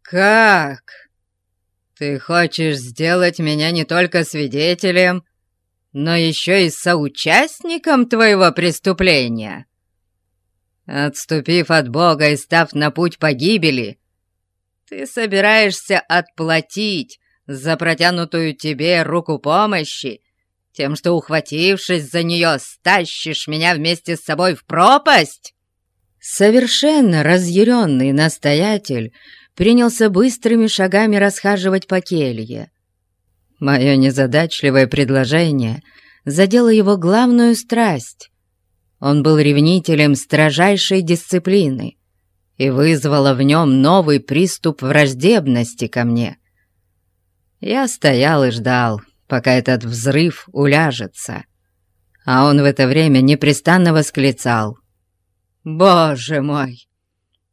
«Как? Ты хочешь сделать меня не только свидетелем, но еще и соучастником твоего преступления?» Отступив от Бога и став на путь погибели, ты собираешься отплатить за протянутую тебе руку помощи, тем, что, ухватившись за нее, стащишь меня вместе с собой в пропасть?» Совершенно разъяренный настоятель принялся быстрыми шагами расхаживать по келье. Мое незадачливое предложение задело его главную страсть. Он был ревнителем строжайшей дисциплины и вызвало в нем новый приступ враждебности ко мне. Я стоял и ждал, пока этот взрыв уляжется, а он в это время непрестанно восклицал. «Боже мой!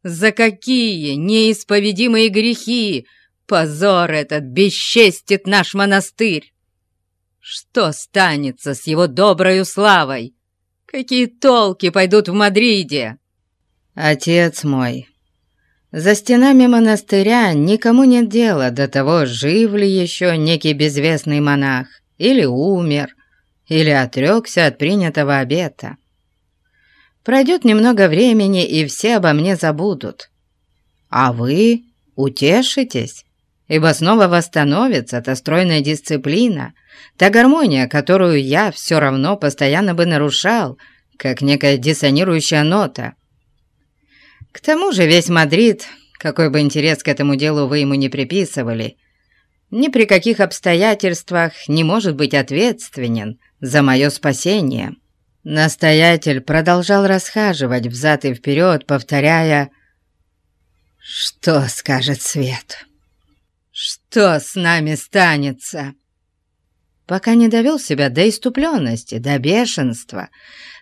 За какие неисповедимые грехи позор этот бесчестит наш монастырь! Что станется с его доброю славой? Какие толки пойдут в Мадриде?» «Отец мой, за стенами монастыря никому нет дела до того, жив ли еще некий безвестный монах, или умер, или отрекся от принятого обета. Пройдет немного времени, и все обо мне забудут. А вы утешитесь, ибо снова восстановится та стройная дисциплина, та гармония, которую я все равно постоянно бы нарушал, как некая диссонирующая нота. К тому же весь Мадрид, какой бы интерес к этому делу вы ему не приписывали, ни при каких обстоятельствах не может быть ответственен за мое спасение». Настоятель продолжал расхаживать взад и вперед, повторяя «Что скажет Свет? Что с нами станется?» Пока не довел себя до иступленности, до бешенства,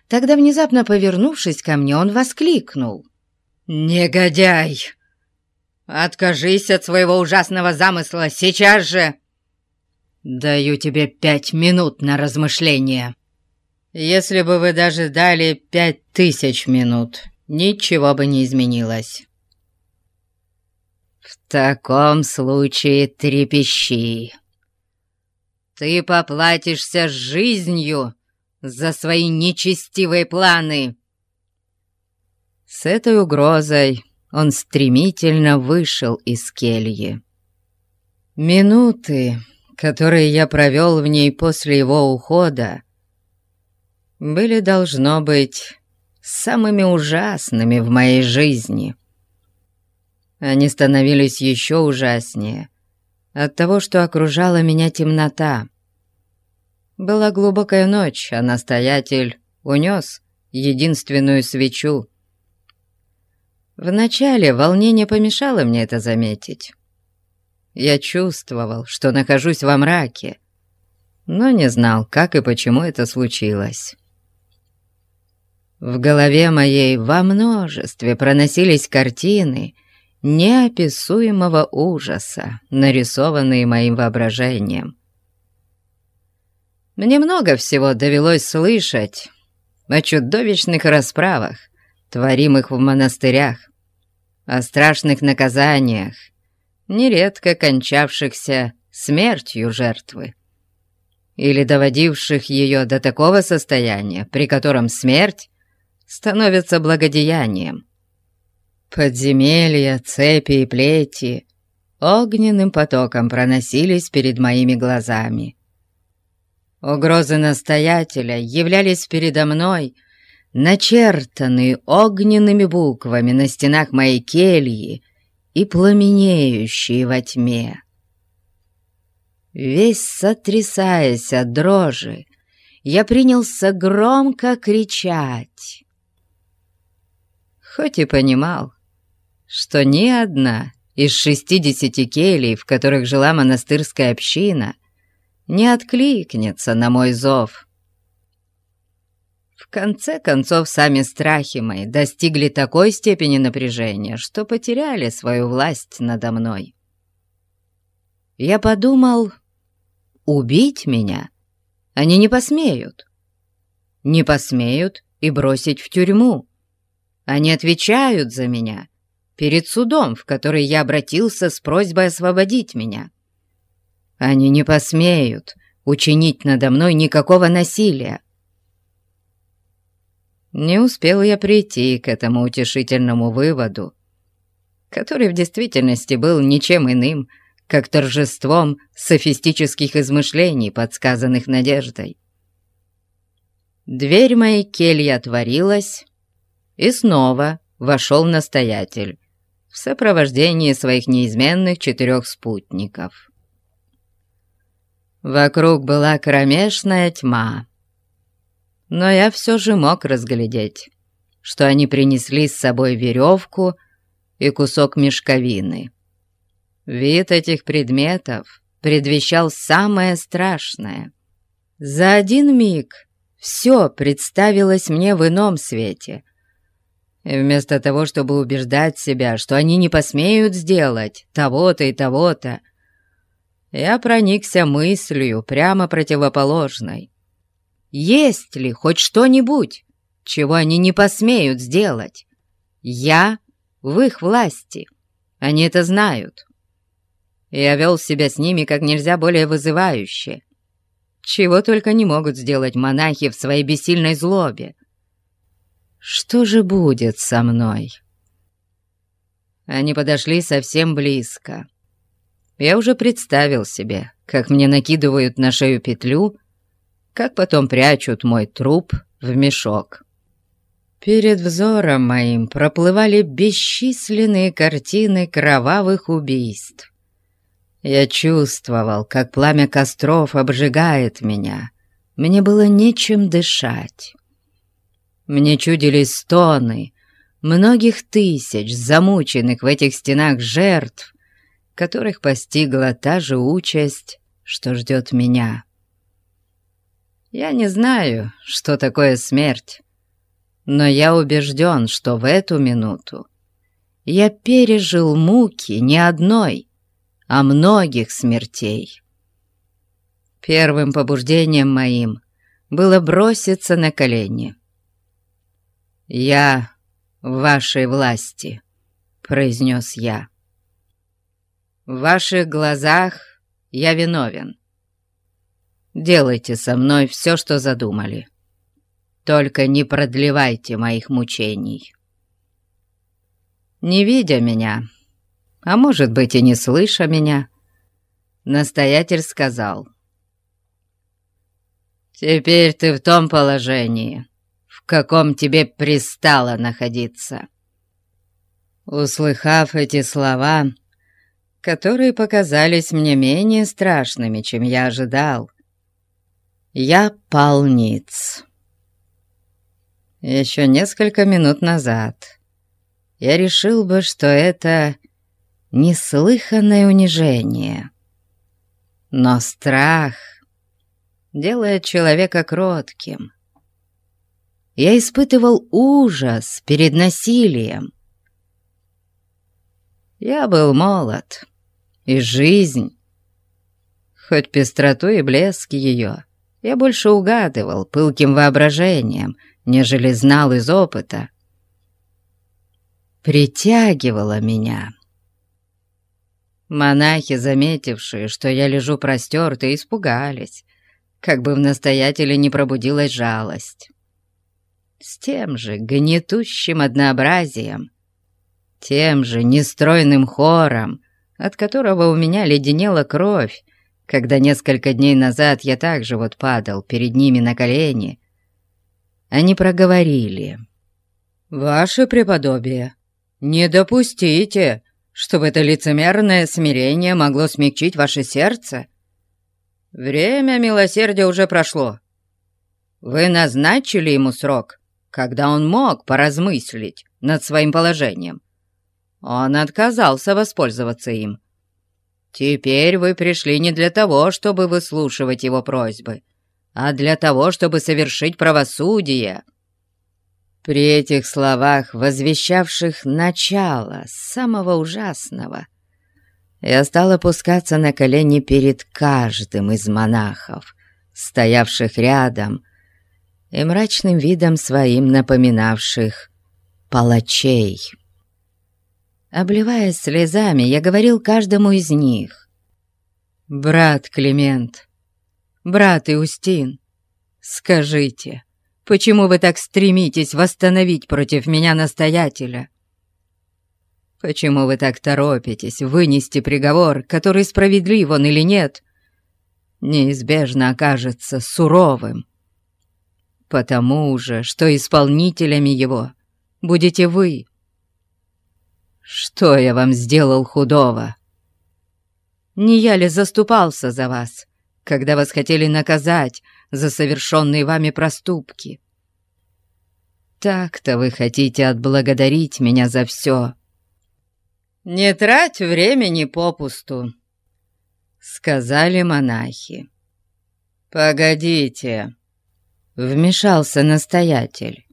тогда, внезапно повернувшись ко мне, он воскликнул. «Негодяй! Откажись от своего ужасного замысла сейчас же! Даю тебе пять минут на размышление. Если бы вы даже дали пять тысяч минут, ничего бы не изменилось. В таком случае трепещи. Ты поплатишься жизнью за свои нечестивые планы. С этой угрозой он стремительно вышел из кельи. Минуты, которые я провел в ней после его ухода, были, должно быть, самыми ужасными в моей жизни. Они становились еще ужаснее от того, что окружала меня темнота. Была глубокая ночь, а настоятель унес единственную свечу. Вначале волнение помешало мне это заметить. Я чувствовал, что нахожусь во мраке, но не знал, как и почему это случилось. В голове моей во множестве проносились картины неописуемого ужаса, нарисованные моим воображением. Мне много всего довелось слышать о чудовищных расправах, творимых в монастырях, о страшных наказаниях, нередко кончавшихся смертью жертвы или доводивших ее до такого состояния, при котором смерть становится благодеянием. Подземелья, цепи и плети огненным потоком проносились перед моими глазами. Угрозы настоятеля являлись передо мной, начертанные огненными буквами на стенах моей кельи и пламенеющие во тьме. Весь сотрясаясь от дрожи, я принялся громко кричать хоть и понимал, что ни одна из шестидесяти келей, в которых жила монастырская община, не откликнется на мой зов. Конце концов, сами страхи мои достигли такой степени напряжения, что потеряли свою власть надо мной. Я подумал, убить меня они не посмеют. Не посмеют и бросить в тюрьму. Они отвечают за меня перед судом, в который я обратился с просьбой освободить меня. Они не посмеют учинить надо мной никакого насилия. Не успел я прийти к этому утешительному выводу, который в действительности был ничем иным, как торжеством софистических измышлений, подсказанных надеждой. Дверь моей кельи отворилась, и снова вошел настоятель в сопровождении своих неизменных четырех спутников. Вокруг была кромешная тьма, но я все же мог разглядеть, что они принесли с собой веревку и кусок мешковины. Вид этих предметов предвещал самое страшное. За один миг все представилось мне в ином свете, и вместо того, чтобы убеждать себя, что они не посмеют сделать того-то и того-то, я проникся мыслью прямо противоположной. Есть ли хоть что-нибудь, чего они не посмеют сделать? Я в их власти. Они это знают. Я вел себя с ними как нельзя более вызывающе. Чего только не могут сделать монахи в своей бессильной злобе. Что же будет со мной? Они подошли совсем близко. Я уже представил себе, как мне накидывают на шею петлю, как потом прячут мой труп в мешок. Перед взором моим проплывали бесчисленные картины кровавых убийств. Я чувствовал, как пламя костров обжигает меня. Мне было нечем дышать. Мне чудились стоны многих тысяч замученных в этих стенах жертв, которых постигла та же участь, что ждет меня. Я не знаю, что такое смерть, но я убежден, что в эту минуту я пережил муки не одной, а многих смертей. Первым побуждением моим было броситься на колени — я в вашей власти», — произнес я. «В ваших глазах я виновен. Делайте со мной все, что задумали. Только не продлевайте моих мучений. Не видя меня, а может быть и не слыша меня, настоятель сказал, «Теперь ты в том положении, в каком тебе пристало находиться». Услыхав эти слова, которые показались мне менее страшными, чем я ожидал, я пал ниц. Еще несколько минут назад я решил бы, что это неслыханное унижение. Но страх делает человека кротким. Я испытывал ужас перед насилием. Я был молод, и жизнь, хоть пестроту и блеск ее, я больше угадывал пылким воображением, нежели знал из опыта, притягивала меня. Монахи, заметившие, что я лежу простертый, испугались, как бы в настоятеле не пробудилась жалость. С тем же гнетущим однообразием, тем же нестройным хором, от которого у меня леденела кровь, когда несколько дней назад я также вот падал перед ними на колени, они проговорили. «Ваше преподобие, не допустите, чтобы это лицемерное смирение могло смягчить ваше сердце. Время милосердия уже прошло. Вы назначили ему срок, когда он мог поразмыслить над своим положением. Он отказался воспользоваться им. Теперь вы пришли не для того, чтобы выслушивать его просьбы, а для того, чтобы совершить правосудие». При этих словах, возвещавших начало самого ужасного, я стал опускаться на колени перед каждым из монахов, стоявших рядом, и мрачным видом своим напоминавших палачей. Обливаясь слезами, я говорил каждому из них. «Брат Климент, брат Иустин, скажите, Почему вы так стремитесь восстановить против меня настоятеля? Почему вы так торопитесь вынести приговор, который справедлив он или нет, неизбежно окажется суровым? Потому же, что исполнителями его будете вы. Что я вам сделал худого? Не я ли заступался за вас, когда вас хотели наказать за совершенные вами проступки. Так-то вы хотите отблагодарить меня за все. Не трать времени попусту, сказали монахи. Погодите, вмешался настоятель.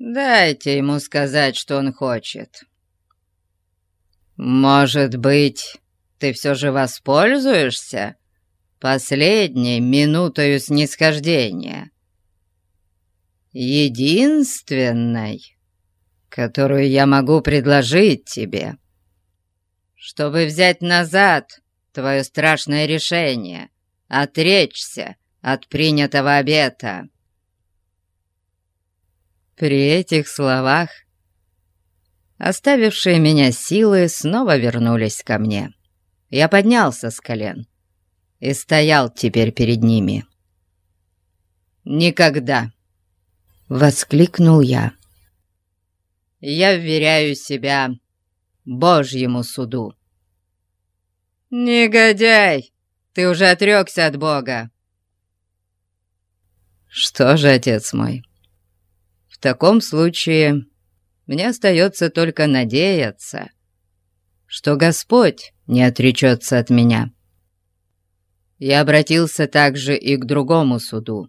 Дайте ему сказать, что он хочет. Может быть, ты все же воспользуешься последней минутою снисхождения. Единственной, которую я могу предложить тебе, чтобы взять назад твое страшное решение, отречься от принятого обета. При этих словах оставившие меня силы снова вернулись ко мне. Я поднялся с колен и стоял теперь перед ними. «Никогда!» — воскликнул я. «Я вверяю себя Божьему суду». «Негодяй! Ты уже отрекся от Бога!» «Что же, отец мой, в таком случае мне остается только надеяться, что Господь не отречется от меня» я обратился также и к другому суду,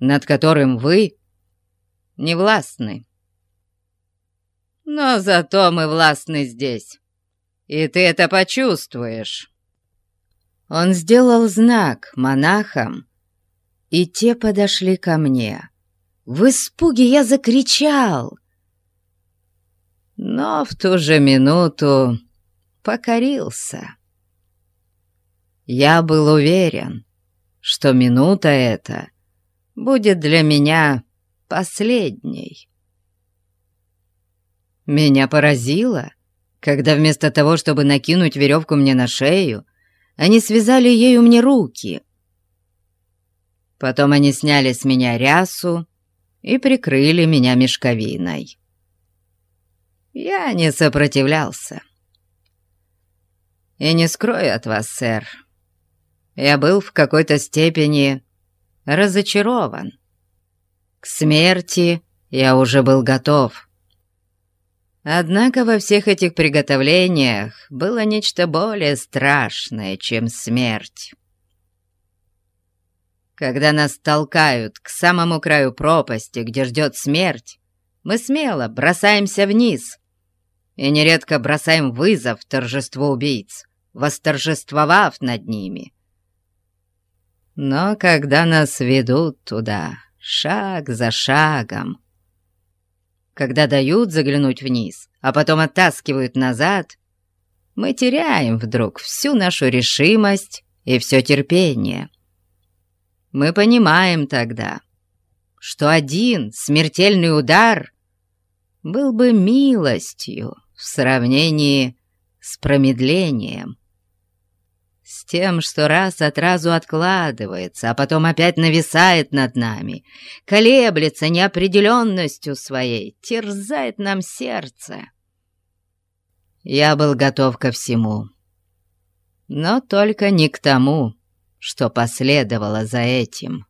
над которым вы не властны. Но зато мы властны здесь, и ты это почувствуешь». Он сделал знак монахам, и те подошли ко мне. В испуге я закричал. Но в ту же минуту покорился. Я был уверен, что минута эта будет для меня последней. Меня поразило, когда вместо того, чтобы накинуть веревку мне на шею, они связали ею мне руки. Потом они сняли с меня рясу и прикрыли меня мешковиной. Я не сопротивлялся. И не скрою от вас, сэр, я был в какой-то степени разочарован. К смерти я уже был готов. Однако во всех этих приготовлениях было нечто более страшное, чем смерть. Когда нас толкают к самому краю пропасти, где ждет смерть, мы смело бросаемся вниз и нередко бросаем вызов торжеству убийц, восторжествовав над ними. Но когда нас ведут туда, шаг за шагом, когда дают заглянуть вниз, а потом оттаскивают назад, мы теряем вдруг всю нашу решимость и все терпение. Мы понимаем тогда, что один смертельный удар был бы милостью в сравнении с промедлением, с тем, что раз от разу откладывается, а потом опять нависает над нами, колеблется неопределенностью своей, терзает нам сердце. Я был готов ко всему, но только не к тому, что последовало за этим.